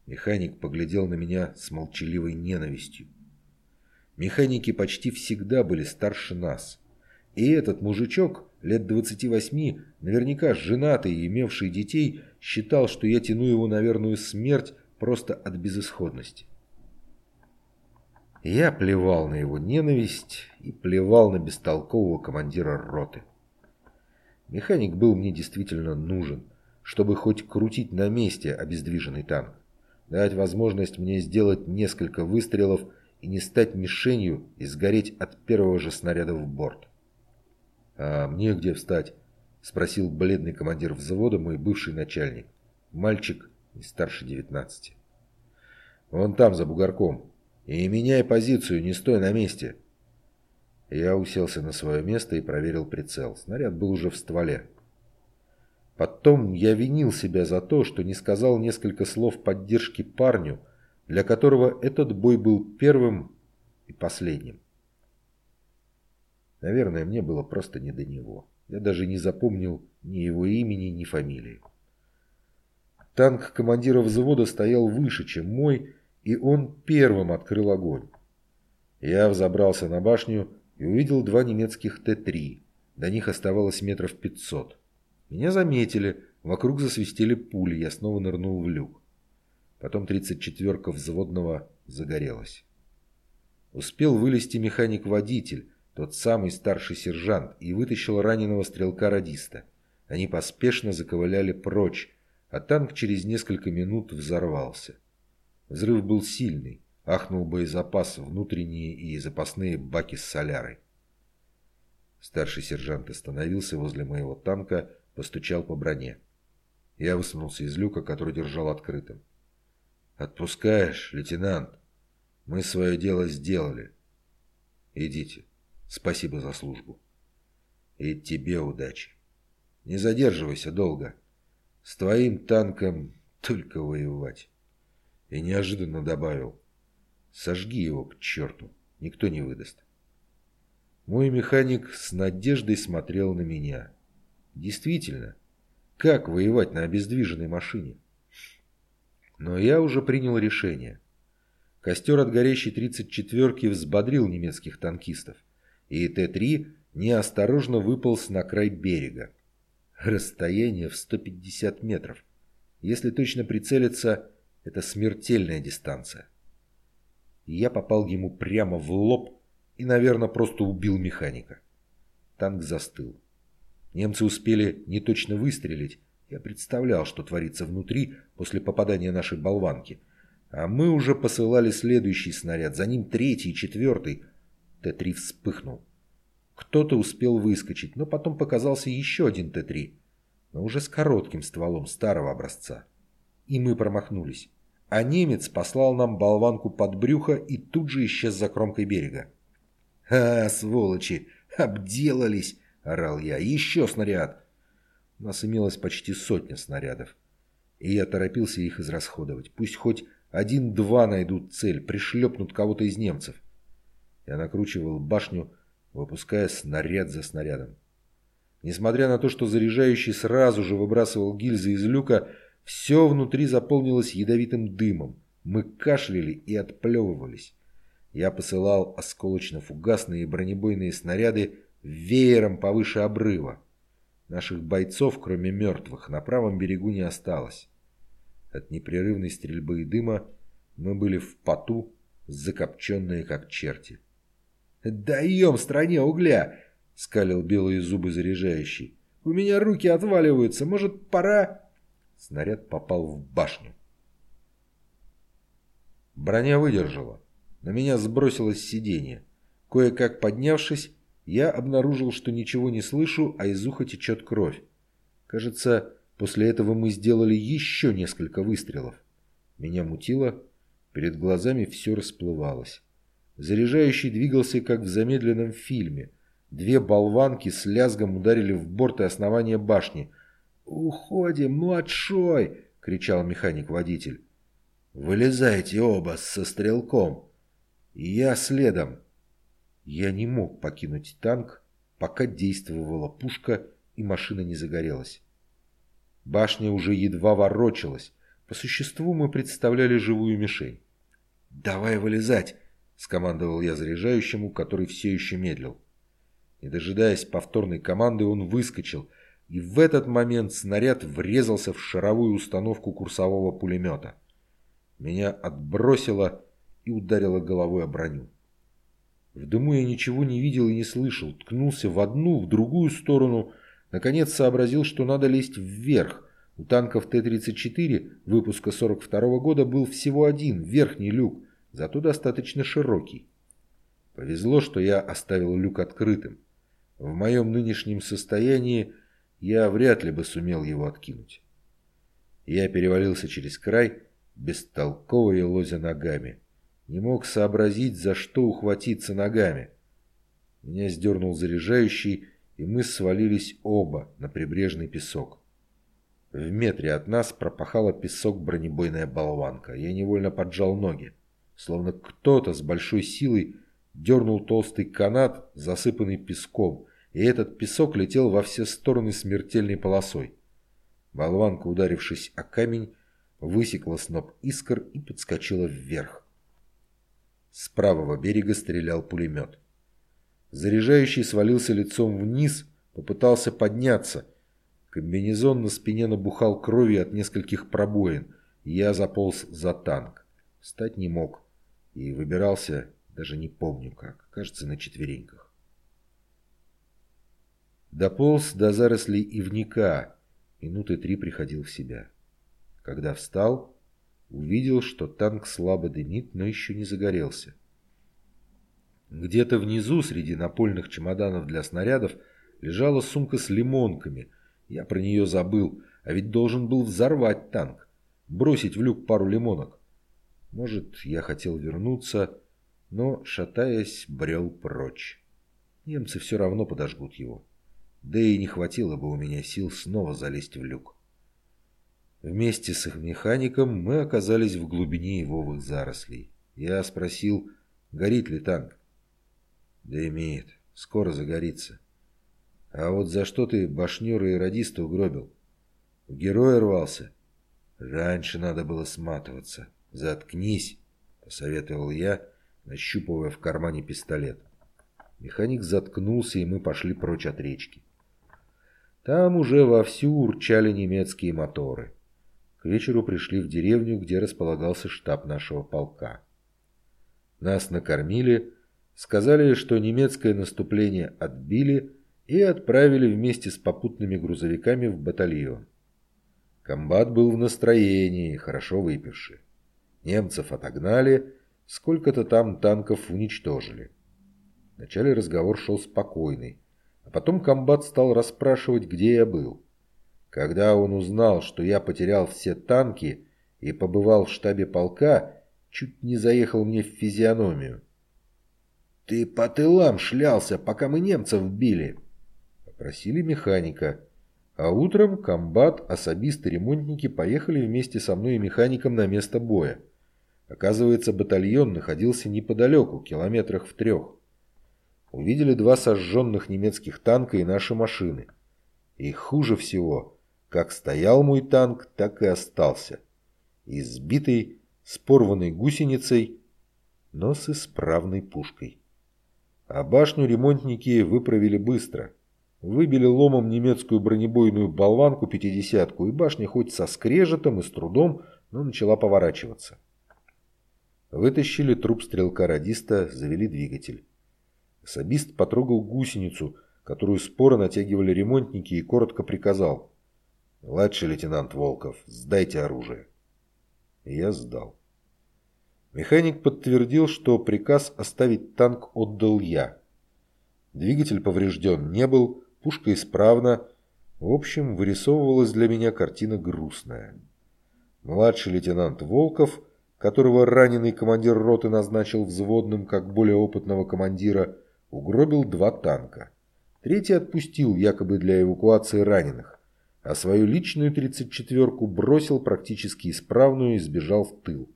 Механик поглядел на меня с молчаливой ненавистью. Механики почти всегда были старше нас. И этот мужичок, лет 28, наверняка женатый и имевший детей, считал, что я тяну его на верную смерть просто от безысходности. Я плевал на его ненависть и плевал на бестолкового командира роты. Механик был мне действительно нужен, чтобы хоть крутить на месте обездвиженный танк, дать возможность мне сделать несколько выстрелов и не стать мишенью и сгореть от первого же снаряда в борт. «А мне где встать?» – спросил бледный командир взвода, мой бывший начальник. Мальчик не старше девятнадцати. «Вон там, за бугорком. И меняй позицию, не стой на месте. Я уселся на свое место и проверил прицел. Снаряд был уже в стволе. Потом я винил себя за то, что не сказал несколько слов поддержки парню, для которого этот бой был первым и последним. Наверное, мне было просто не до него. Я даже не запомнил ни его имени, ни фамилии. Танк командира взвода стоял выше, чем мой, и он первым открыл огонь. Я взобрался на башню и увидел два немецких Т-3. До них оставалось метров пятьсот. Меня заметили, вокруг засвистели пули, я снова нырнул в люк. Потом 34-ка взводного загорелась. Успел вылезти механик-водитель, тот самый старший сержант, и вытащил раненого стрелка-радиста. Они поспешно заковыляли прочь, а танк через несколько минут взорвался. Взрыв был сильный. Ахнул боезапас, внутренние и запасные баки с солярой. Старший сержант остановился возле моего танка, постучал по броне. Я высунулся из люка, который держал открытым. «Отпускаешь, лейтенант? Мы свое дело сделали. Идите. Спасибо за службу. И тебе удачи. Не задерживайся долго. С твоим танком только воевать». И неожиданно добавил – Сожги его к черту, никто не выдаст. Мой механик с надеждой смотрел на меня. Действительно, как воевать на обездвиженной машине? Но я уже принял решение. Костер от горящей 34-ки взбодрил немецких танкистов, и Т-3 неосторожно выполз на край берега. Расстояние в 150 метров. Если точно прицелиться, это смертельная дистанция я попал ему прямо в лоб и, наверное, просто убил механика. Танк застыл. Немцы успели неточно выстрелить. Я представлял, что творится внутри после попадания нашей болванки. А мы уже посылали следующий снаряд, за ним третий и четвертый. Т-3 вспыхнул. Кто-то успел выскочить, но потом показался еще один Т-3, но уже с коротким стволом старого образца. И мы промахнулись. А немец послал нам болванку под брюхо и тут же исчез за кромкой берега. «А, сволочи! Обделались!» – орал я. «Еще снаряд!» У нас имелось почти сотня снарядов, и я торопился их израсходовать. Пусть хоть один-два найдут цель, пришлепнут кого-то из немцев. Я накручивал башню, выпуская снаряд за снарядом. Несмотря на то, что заряжающий сразу же выбрасывал гильзы из люка, все внутри заполнилось ядовитым дымом. Мы кашляли и отплевывались. Я посылал осколочно-фугасные и бронебойные снаряды веером повыше обрыва. Наших бойцов, кроме мертвых, на правом берегу не осталось. От непрерывной стрельбы и дыма мы были в поту, закопченные как черти. «Даем стране угля!» — скалил белые зубы заряжающий. «У меня руки отваливаются. Может, пора...» Снаряд попал в башню. Броня выдержала. На меня сбросилось сиденье. Кое-как поднявшись, я обнаружил, что ничего не слышу, а из уха течет кровь. Кажется, после этого мы сделали еще несколько выстрелов. Меня мутило, перед глазами все расплывалось. Заряжающий двигался, как в замедленном фильме. Две болванки с лязгом ударили в борт и основание башни. «Уходим, младшой!» — кричал механик-водитель. «Вылезайте оба со стрелком!» Я следом. Я не мог покинуть танк, пока действовала пушка и машина не загорелась. Башня уже едва ворочалась. По существу мы представляли живую мишень. «Давай вылезать!» — скомандовал я заряжающему, который все еще медлил. Не дожидаясь повторной команды, он выскочил, и в этот момент снаряд врезался в шаровую установку курсового пулемета. Меня отбросило и ударило головой о броню. В дыму я ничего не видел и не слышал, ткнулся в одну, в другую сторону, наконец сообразил, что надо лезть вверх. У танков Т-34 выпуска 42 -го года был всего один, верхний люк, зато достаточно широкий. Повезло, что я оставил люк открытым. В моем нынешнем состоянии я вряд ли бы сумел его откинуть. Я перевалился через край, бестолково лозя ногами. Не мог сообразить, за что ухватиться ногами. Меня сдернул заряжающий, и мы свалились оба на прибрежный песок. В метре от нас пропахала песок бронебойная болванка. Я невольно поджал ноги. Словно кто-то с большой силой дернул толстый канат, засыпанный песком, и этот песок летел во все стороны смертельной полосой. Болванка, ударившись о камень, высекла сноп искр и подскочила вверх. С правого берега стрелял пулемет. Заряжающий свалился лицом вниз, попытался подняться. Комбинезон на спине набухал кровью от нескольких пробоин, я заполз за танк. Встать не мог и выбирался, даже не помню как, кажется, на четвереньках. Дополз до зарослей ивника, минуты три приходил в себя. Когда встал, увидел, что танк слабо дымит, но еще не загорелся. Где-то внизу, среди напольных чемоданов для снарядов, лежала сумка с лимонками. Я про нее забыл, а ведь должен был взорвать танк, бросить в люк пару лимонок. Может, я хотел вернуться, но, шатаясь, брел прочь. Немцы все равно подожгут его. Да и не хватило бы у меня сил снова залезть в люк. Вместе с их механиком мы оказались в глубине ивовых зарослей. Я спросил, горит ли танк. Да имеет, скоро загорится. А вот за что ты башнера и радиста угробил? В героя рвался? Раньше надо было сматываться. Заткнись, посоветовал я, нащупывая в кармане пистолет. Механик заткнулся, и мы пошли прочь от речки. Там уже вовсю урчали немецкие моторы. К вечеру пришли в деревню, где располагался штаб нашего полка. Нас накормили, сказали, что немецкое наступление отбили и отправили вместе с попутными грузовиками в батальон. Комбат был в настроении, хорошо выпивший. Немцев отогнали, сколько-то там танков уничтожили. Вначале разговор шел спокойный, а потом комбат стал расспрашивать, где я был. Когда он узнал, что я потерял все танки, и побывал в штабе полка, чуть не заехал мне в физиономию. «Ты по тылам шлялся, пока мы немцев били!» Попросили механика. А утром комбат, особисты, ремонтники поехали вместе со мной и механиком на место боя. Оказывается, батальон находился неподалеку, километрах в трех. Увидели два сожженных немецких танка и наши машины. И хуже всего, как стоял мой танк, так и остался. Избитый, с порванной гусеницей, но с исправной пушкой. А башню ремонтники выправили быстро. Выбили ломом немецкую бронебойную болванку пятидесятку, и башня хоть со скрежетом и с трудом, но начала поворачиваться. Вытащили труп стрелка-радиста, завели двигатель. Особист потрогал гусеницу, которую споро натягивали ремонтники, и коротко приказал. «Младший лейтенант Волков, сдайте оружие». Я сдал. Механик подтвердил, что приказ оставить танк отдал я. Двигатель поврежден не был, пушка исправна. В общем, вырисовывалась для меня картина грустная. Младший лейтенант Волков – которого раненый командир роты назначил взводным как более опытного командира, угробил два танка. Третий отпустил якобы для эвакуации раненых, а свою личную 34-ку бросил практически исправную и сбежал в тыл.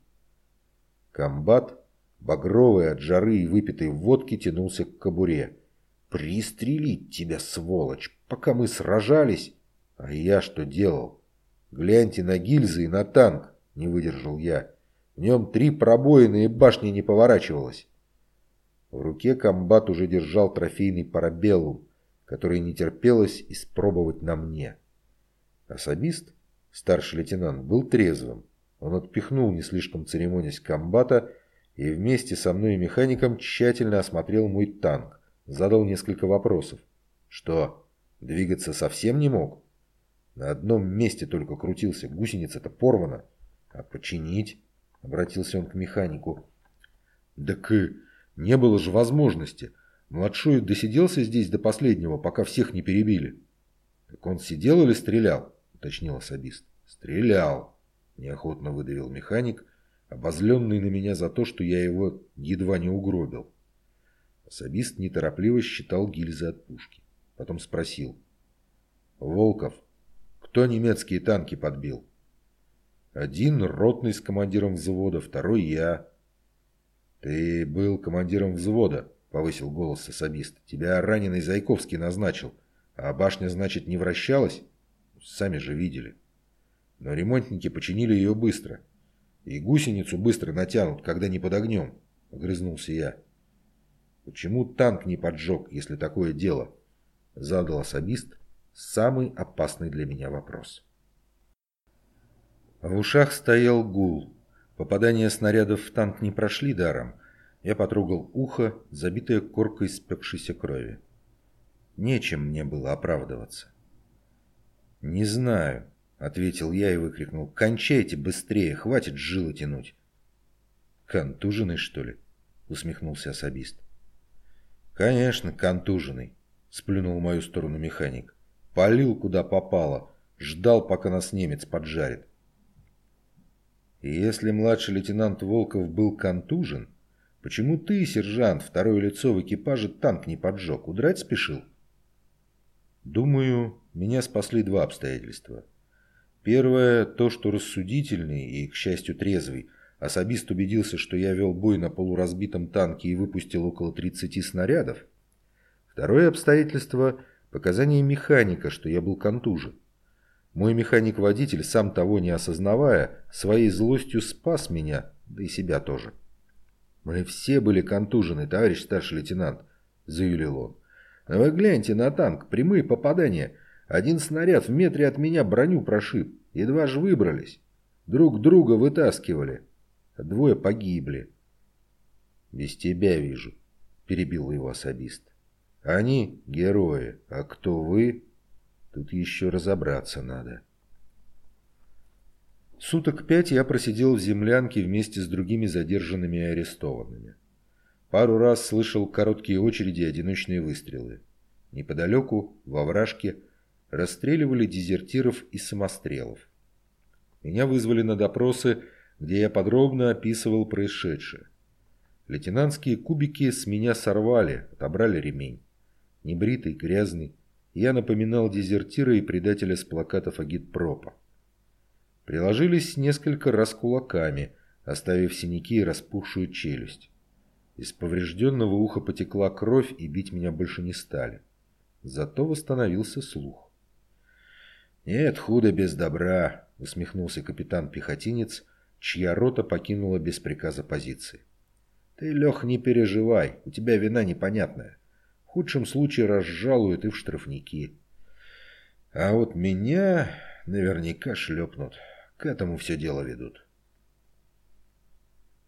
Комбат, багровый от жары и выпитой водки, тянулся к кобуре. «Пристрелить тебя, сволочь, пока мы сражались!» «А я что делал?» «Гляньте на гильзы и на танк!» — не выдержал я. В нем три пробоины и башня не поворачивалась. В руке комбат уже держал трофейный парабеллум, который не терпелось испробовать на мне. Особист, старший лейтенант, был трезвым. Он отпихнул не слишком церемонясь комбата и вместе со мной и механиком тщательно осмотрел мой танк, задал несколько вопросов. Что, двигаться совсем не мог? На одном месте только крутился, гусеница-то порвана. А починить? — обратился он к механику. «Так и не было же возможности. Младшой досиделся здесь до последнего, пока всех не перебили». «Так он сидел или стрелял?» — уточнил особист. «Стрелял», — неохотно выдавил механик, обозленный на меня за то, что я его едва не угробил. Особист неторопливо считал гильзы от пушки. Потом спросил. «Волков, кто немецкие танки подбил?» Один ротный с командиром взвода, второй я. «Ты был командиром взвода», — повысил голос особист. «Тебя раненый Зайковский назначил. А башня, значит, не вращалась? Сами же видели. Но ремонтники починили ее быстро. И гусеницу быстро натянут, когда не под огнем», — огрызнулся я. «Почему танк не поджег, если такое дело?» — задал особист самый опасный для меня вопрос. В ушах стоял гул. Попадания снарядов в танк не прошли даром. Я потрогал ухо, забитое коркой спекшейся крови. Нечем мне было оправдываться. «Не знаю», — ответил я и выкрикнул. «Кончайте быстрее, хватит жилы тянуть». «Контуженный, что ли?» — усмехнулся особист. «Конечно, контуженный», — сплюнул в мою сторону механик. «Полил, куда попало. Ждал, пока нас немец поджарит. И если младший лейтенант Волков был контужен, почему ты, сержант, второе лицо в экипаже, танк не поджег, удрать спешил? Думаю, меня спасли два обстоятельства. Первое, то, что рассудительный и, к счастью, трезвый, особист убедился, что я вел бой на полуразбитом танке и выпустил около 30 снарядов. Второе обстоятельство – показания механика, что я был контужен. Мой механик-водитель, сам того не осознавая, своей злостью спас меня, да и себя тоже. «Мы все были контужены, товарищ старший лейтенант», — заявил он. «А вы гляньте на танк, прямые попадания. Один снаряд в метре от меня броню прошиб, едва же выбрались. Друг друга вытаскивали. А двое погибли». «Без тебя вижу», — перебил его особист. «Они — герои, а кто вы?» Тут еще разобраться надо. Суток пять я просидел в землянке вместе с другими задержанными и арестованными. Пару раз слышал короткие очереди и одиночные выстрелы. Неподалеку, во вражке, расстреливали дезертиров и самострелов. Меня вызвали на допросы, где я подробно описывал происшедшее. Лейтенантские кубики с меня сорвали, отобрали ремень. Небритый, грязный, я напоминал дезертира и предателя с плакатов агитпропа. Приложились несколько раз кулаками, оставив синяки и распухшую челюсть. Из поврежденного уха потекла кровь, и бить меня больше не стали. Зато восстановился слух. «Нет худо без добра», — усмехнулся капитан-пехотинец, чья рота покинула без приказа позиции. «Ты, Лех, не переживай, у тебя вина непонятная. В худшем случае разжалуют и в штрафники. А вот меня наверняка шлепнут. К этому все дело ведут».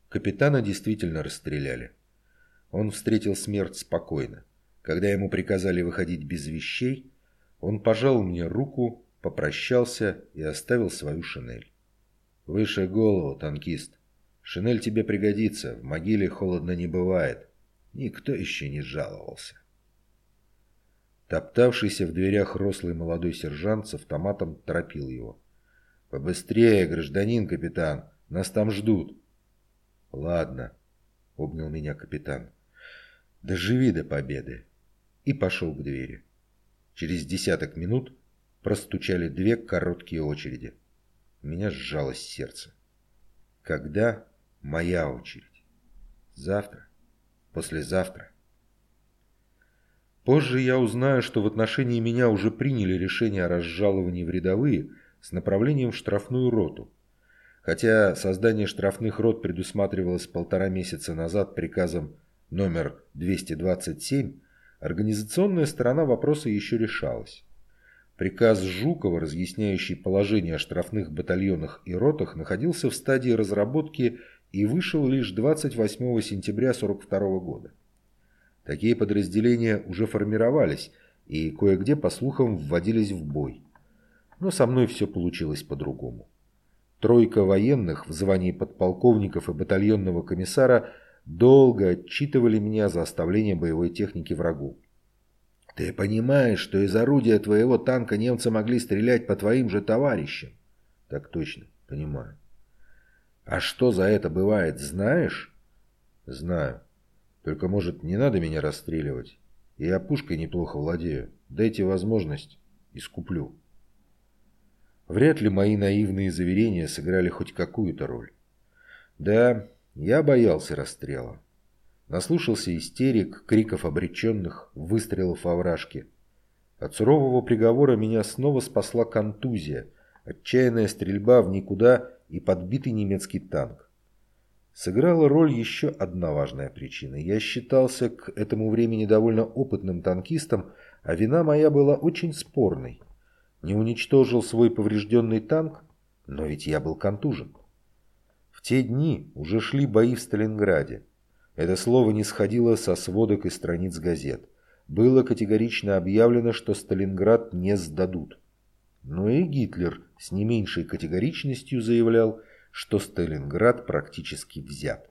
Капитана действительно расстреляли. Он встретил смерть спокойно. Когда ему приказали выходить без вещей, он пожал мне руку, попрощался и оставил свою шинель. «Выше голову, танкист. Шинель тебе пригодится, в могиле холодно не бывает. Никто еще не жаловался». Топтавшийся в дверях рослый молодой сержант с автоматом торопил его. «Побыстрее, гражданин капитан, нас там ждут». «Ладно», — обнял меня капитан. «Доживи до победы» и пошел к двери. Через десяток минут простучали две короткие очереди. У меня сжалось сердце. Когда моя очередь? Завтра? Послезавтра? Позже я узнаю, что в отношении меня уже приняли решение о разжаловании в рядовые с направлением в штрафную роту. Хотя создание штрафных рот предусматривалось полтора месяца назад приказом номер 227, Организационная сторона вопроса еще решалась. Приказ Жукова, разъясняющий положение о штрафных батальонах и ротах, находился в стадии разработки и вышел лишь 28 сентября 1942 года. Такие подразделения уже формировались и кое-где, по слухам, вводились в бой. Но со мной все получилось по-другому. Тройка военных в звании подполковников и батальонного комиссара долго отчитывали меня за оставление боевой техники врагу. «Ты понимаешь, что из орудия твоего танка немцы могли стрелять по твоим же товарищам?» «Так точно, понимаю». «А что за это бывает, знаешь?» «Знаю. Только, может, не надо меня расстреливать? Я пушкой неплохо владею. Дайте возможность, искуплю». Вряд ли мои наивные заверения сыграли хоть какую-то роль. Да, я боялся расстрела. Наслушался истерик, криков обреченных, выстрелов во вражке. От сурового приговора меня снова спасла контузия, отчаянная стрельба в никуда и подбитый немецкий танк. Сыграла роль еще одна важная причина. Я считался к этому времени довольно опытным танкистом, а вина моя была очень спорной. Не уничтожил свой поврежденный танк, но ведь я был контужен. В те дни уже шли бои в Сталинграде. Это слово не сходило со сводок и страниц газет. Было категорично объявлено, что Сталинград не сдадут. Но и Гитлер с не меньшей категоричностью заявлял, что Сталинград практически взят.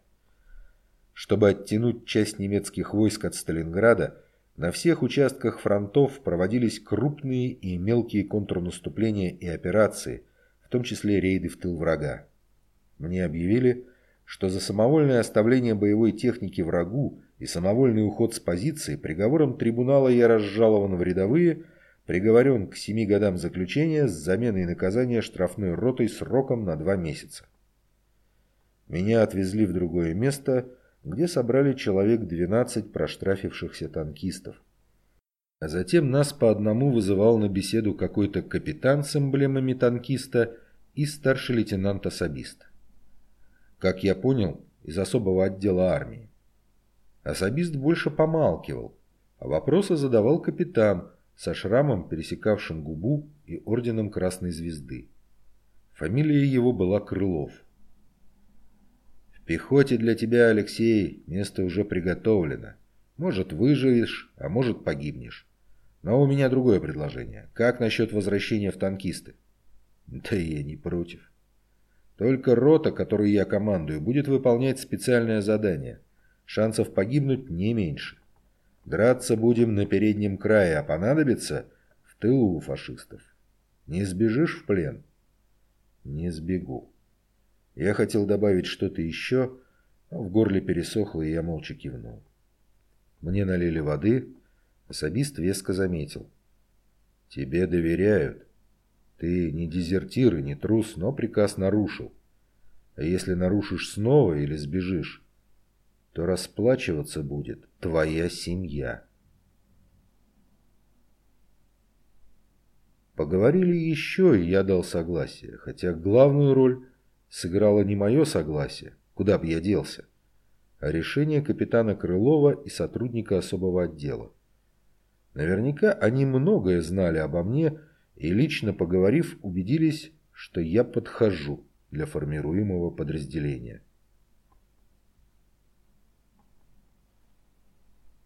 Чтобы оттянуть часть немецких войск от Сталинграда, на всех участках фронтов проводились крупные и мелкие контрнаступления и операции, в том числе рейды в тыл врага. Мне объявили, что за самовольное оставление боевой техники врагу и самовольный уход с позиции приговором трибунала я разжалован в рядовые, приговорен к семи годам заключения с заменой наказания штрафной ротой сроком на два месяца. Меня отвезли в другое место, где собрали человек 12 проштрафившихся танкистов. А затем нас по одному вызывал на беседу какой-то капитан с эмблемами танкиста и старший лейтенант-особист как я понял, из особого отдела армии. Особист больше помалкивал, а вопросы задавал капитан со шрамом, пересекавшим губу и орденом Красной Звезды. Фамилия его была Крылов. «В пехоте для тебя, Алексей, место уже приготовлено. Может, выживешь, а может, погибнешь. Но у меня другое предложение. Как насчет возвращения в танкисты?» «Да я не против». Только рота, которой я командую, будет выполнять специальное задание. Шансов погибнуть не меньше. Драться будем на переднем крае, а понадобится в тылу у фашистов. Не сбежишь в плен? Не сбегу. Я хотел добавить что-то еще, но в горле пересохло, и я молча кивнул. Мне налили воды, особист веско заметил. Тебе доверяют. Ты не дезертир и не трус, но приказ нарушил. А если нарушишь снова или сбежишь, то расплачиваться будет твоя семья. Поговорили еще, и я дал согласие, хотя главную роль сыграло не мое согласие, куда бы я делся, а решение капитана Крылова и сотрудника особого отдела. Наверняка они многое знали обо мне и, лично поговорив, убедились, что я подхожу для формируемого подразделения.